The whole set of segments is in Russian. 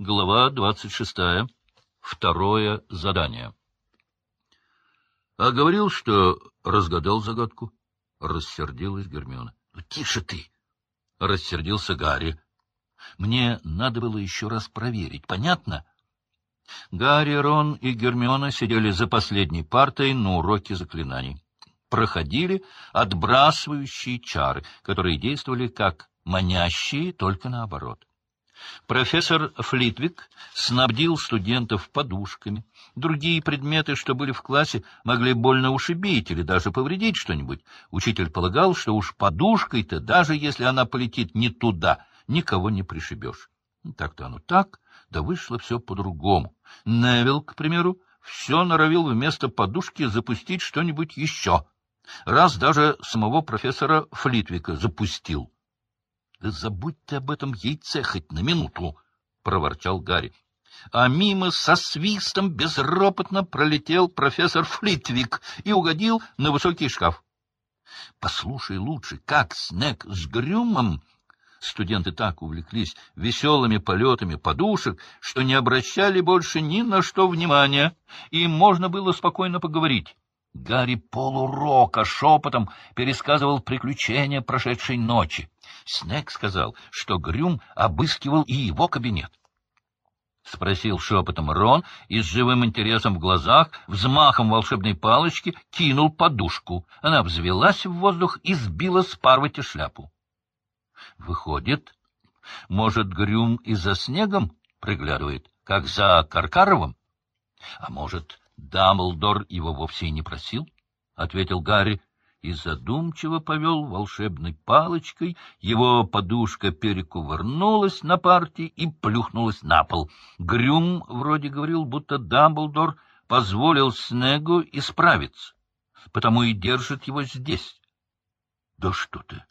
Глава двадцать шестая. Второе задание. — А говорил, что разгадал загадку? — рассердилась Гермиона. Ну, — Тише ты! — рассердился Гарри. — Мне надо было еще раз проверить, понятно? Гарри, Рон и Гермиона сидели за последней партой на уроке заклинаний. Проходили отбрасывающие чары, которые действовали как манящие, только наоборот. Профессор Флитвик снабдил студентов подушками. Другие предметы, что были в классе, могли больно ушибить или даже повредить что-нибудь. Учитель полагал, что уж подушкой-то, даже если она полетит не туда, никого не пришибешь. Так-то оно так, да вышло все по-другому. Невил, к примеру, все норовил вместо подушки запустить что-нибудь еще. Раз даже самого профессора Флитвика запустил. — Да забудь ты об этом яйце хоть на минуту, — проворчал Гарри. А мимо со свистом безропотно пролетел профессор Флитвик и угодил на высокий шкаф. — Послушай лучше, как Снег с Грюмом... Студенты так увлеклись веселыми полетами подушек, что не обращали больше ни на что внимания, и можно было спокойно поговорить. Гарри полурока шепотом пересказывал приключения прошедшей ночи. Снег сказал, что Грюм обыскивал и его кабинет. Спросил шепотом Рон и с живым интересом в глазах, взмахом волшебной палочки, кинул подушку. Она взвелась в воздух и сбила с Парвати шляпу. Выходит, может, Грюм и за снегом приглядывает, как за Каркаровым? А может, Дамблдор его вовсе и не просил? — ответил Гарри и задумчиво повел волшебной палочкой. Его подушка перекувырнулась на парте и плюхнулась на пол. Грюм вроде говорил, будто Дамблдор позволил Снегу исправиться, потому и держит его здесь. — Да что ты!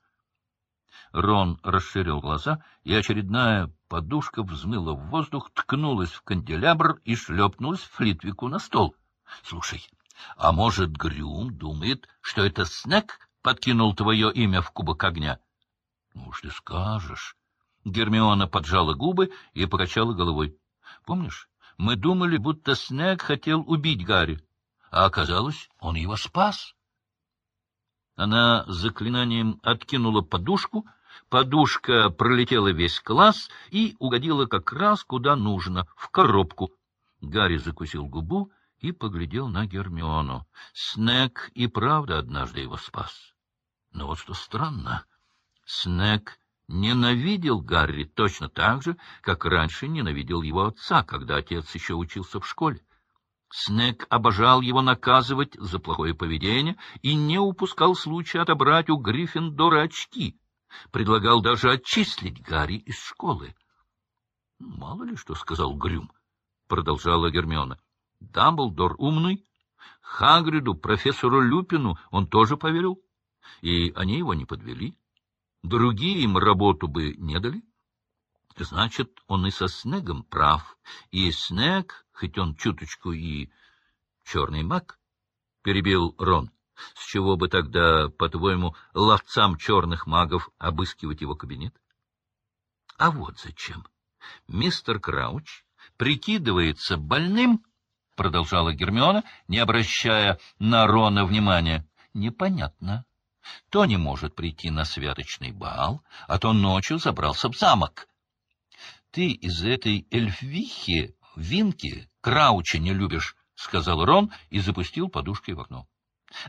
Рон расширил глаза, и очередная подушка взмыла в воздух, ткнулась в канделябр и шлепнулась Флитвику на стол. — Слушай, а может, Грюм думает, что это Снег подкинул твое имя в кубок огня? — Ну уж ты скажешь. Гермиона поджала губы и покачала головой. — Помнишь, мы думали, будто Снег хотел убить Гарри, а оказалось, он его спас. Она заклинанием откинула подушку — Подушка пролетела весь класс и угодила как раз куда нужно, в коробку. Гарри закусил губу и поглядел на Гермиону. Снег и правда однажды его спас. Но вот что странно. Снег ненавидел Гарри точно так же, как раньше ненавидел его отца, когда отец еще учился в школе. Снег обожал его наказывать за плохое поведение и не упускал случая отобрать у Гриффиндора очки — Предлагал даже отчислить Гарри из школы. — Мало ли что сказал Грюм, — продолжала Гермиона. — Дамблдор умный. Хагриду, профессору Люпину он тоже поверил, и они его не подвели. Другие им работу бы не дали. Значит, он и со Снегом прав, и Снег, хоть он чуточку и черный маг, — перебил Рон. С чего бы тогда, по-твоему, ловцам черных магов обыскивать его кабинет? А вот зачем. Мистер Крауч прикидывается больным, — продолжала Гермиона, не обращая на Рона внимания. Непонятно. То не может прийти на святочный бал, а то ночью забрался в замок. Ты из этой эльфвихи, Винки, Крауча не любишь, — сказал Рон и запустил подушкой в окно. —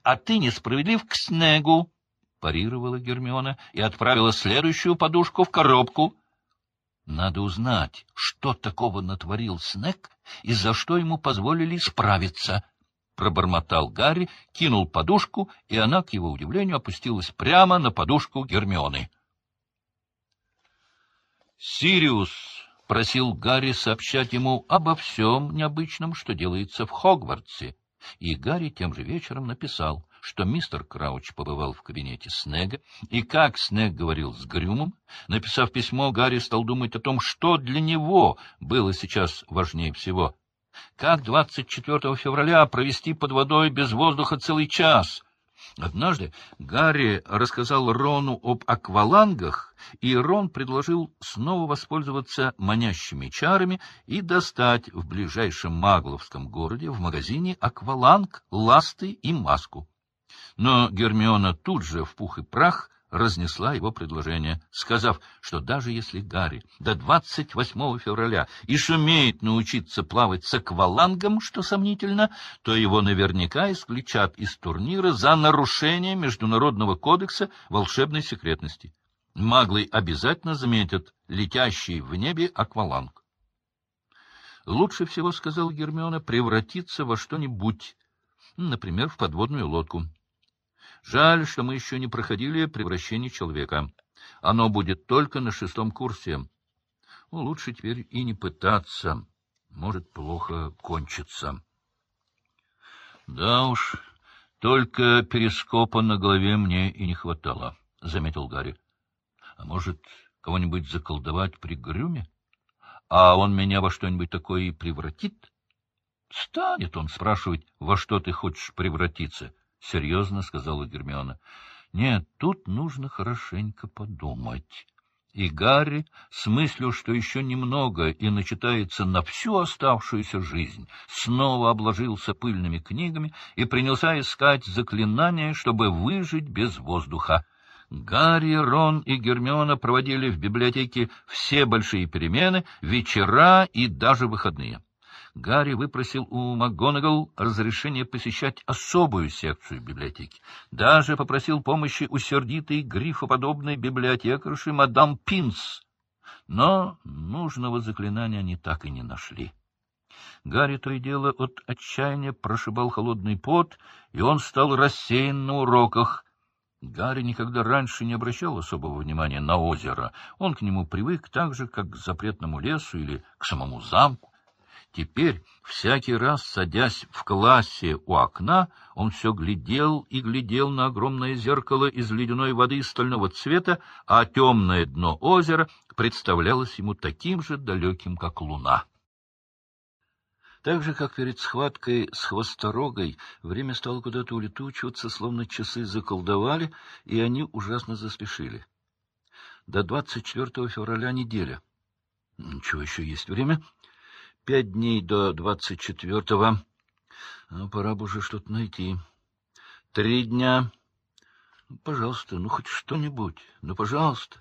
А ты несправедлив к Снегу, — парировала Гермиона и отправила следующую подушку в коробку. Надо узнать, что такого натворил Снег и за что ему позволили справиться. Пробормотал Гарри, кинул подушку, и она, к его удивлению, опустилась прямо на подушку Гермионы. «Сириус!» — просил Гарри сообщать ему обо всем необычном, что делается в Хогвартсе и Гарри тем же вечером написал, что мистер Крауч побывал в кабинете Снега, и как Снег говорил с Грюмом, написав письмо, Гарри стал думать о том, что для него было сейчас важнее всего. Как 24 февраля провести под водой без воздуха целый час? Однажды Гарри рассказал Рону об аквалангах, и Рон предложил снова воспользоваться манящими чарами и достать в ближайшем магловском городе в магазине акваланг, ласты и маску. Но Гермиона тут же в пух и прах разнесла его предложение, сказав, что даже если Гарри до 28 февраля и сумеет научиться плавать с аквалангом, что сомнительно, то его наверняка исключат из турнира за нарушение Международного кодекса волшебной секретности. Маглы обязательно заметят летящий в небе акваланг. Лучше всего, — сказал Гермиона, — превратиться во что-нибудь, например, в подводную лодку. Жаль, что мы еще не проходили превращение человека. Оно будет только на шестом курсе. Ну, лучше теперь и не пытаться. Может, плохо кончится. Да уж, только перископа на голове мне и не хватало, — заметил Гарри. А может, кого-нибудь заколдовать при Грюме? А он меня во что-нибудь такое и превратит? Станет он спрашивать, во что ты хочешь превратиться. — серьезно сказала Гермиона. — Нет, тут нужно хорошенько подумать. И Гарри, с мыслью, что еще немного и начитается на всю оставшуюся жизнь, снова обложился пыльными книгами и принялся искать заклинания, чтобы выжить без воздуха. Гарри, Рон и Гермиона проводили в библиотеке все большие перемены, вечера и даже выходные. Гарри выпросил у МакГонагал разрешение посещать особую секцию библиотеки. Даже попросил помощи у сердитой грифоподобной библиотекарши мадам Пинс. Но нужного заклинания они так и не нашли. Гарри то и дело от отчаяния прошибал холодный пот, и он стал рассеян на уроках. Гарри никогда раньше не обращал особого внимания на озеро. Он к нему привык так же, как к запретному лесу или к самому замку. Теперь, всякий раз, садясь в классе у окна, он все глядел и глядел на огромное зеркало из ледяной воды стального цвета, а темное дно озера представлялось ему таким же далеким, как луна. Так же, как перед схваткой с хвосторогой, время стало куда-то улетучиваться, словно часы заколдовали, и они ужасно заспешили. До 24 февраля неделя. Ничего, еще есть время. Пять дней до двадцать четвертого. Ну, пора бы уже что-то найти. Три дня. Пожалуйста, ну хоть что-нибудь. Ну, пожалуйста.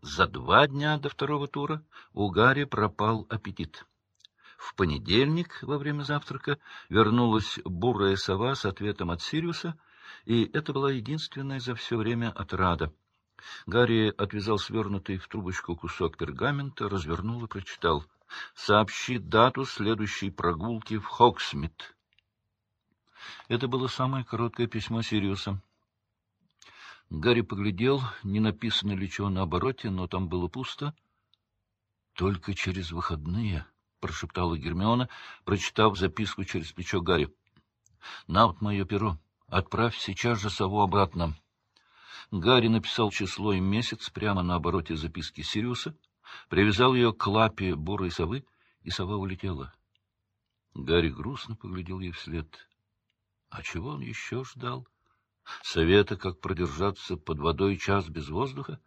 За два дня до второго тура у Гарри пропал аппетит. В понедельник во время завтрака вернулась бурая сова с ответом от Сириуса, и это была единственная за все время отрада. Гарри отвязал свернутый в трубочку кусок пергамента, развернул и прочитал — Сообщи дату следующей прогулки в Хоксмит. Это было самое короткое письмо Сириуса. Гарри поглядел, не написано ли чего на обороте, но там было пусто. — Только через выходные, — прошептала Гермиона, прочитав записку через плечо Гарри. — На вот мое перо. Отправь сейчас же сову обратно. Гарри написал число и месяц прямо на обороте записки Сириуса — привязал ее к лапе бурой совы, и сова улетела. Гарри грустно поглядел ей вслед. А чего он еще ждал? Совета, как продержаться под водой час без воздуха?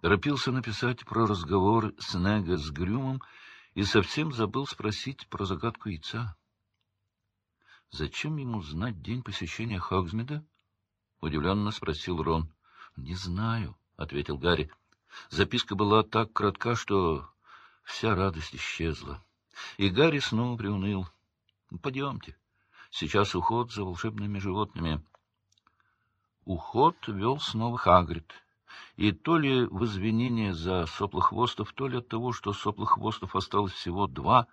Торопился написать про разговор Снега с Грюмом и совсем забыл спросить про загадку яйца. Зачем ему знать день посещения Хогсмида? — удивленно спросил Рон. — Не знаю, — ответил Гарри. Записка была так кратка, что вся радость исчезла. И Гарри снова приуныл. — Пойдемте. Сейчас уход за волшебными животными. Уход вел снова Хагрид. И то ли в извинение за соплохвостов, то ли от того, что соплохвостов осталось всего два,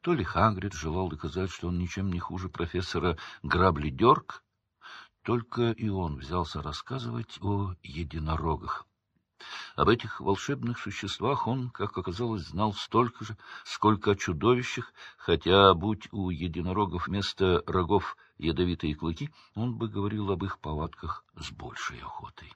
то ли Хагрид желал доказать, что он ничем не хуже профессора Грабли-Дерк, только и он взялся рассказывать о единорогах. Об этих волшебных существах он, как оказалось, знал столько же, сколько о чудовищах, хотя, будь у единорогов вместо рогов ядовитые клыки, он бы говорил об их повадках с большей охотой.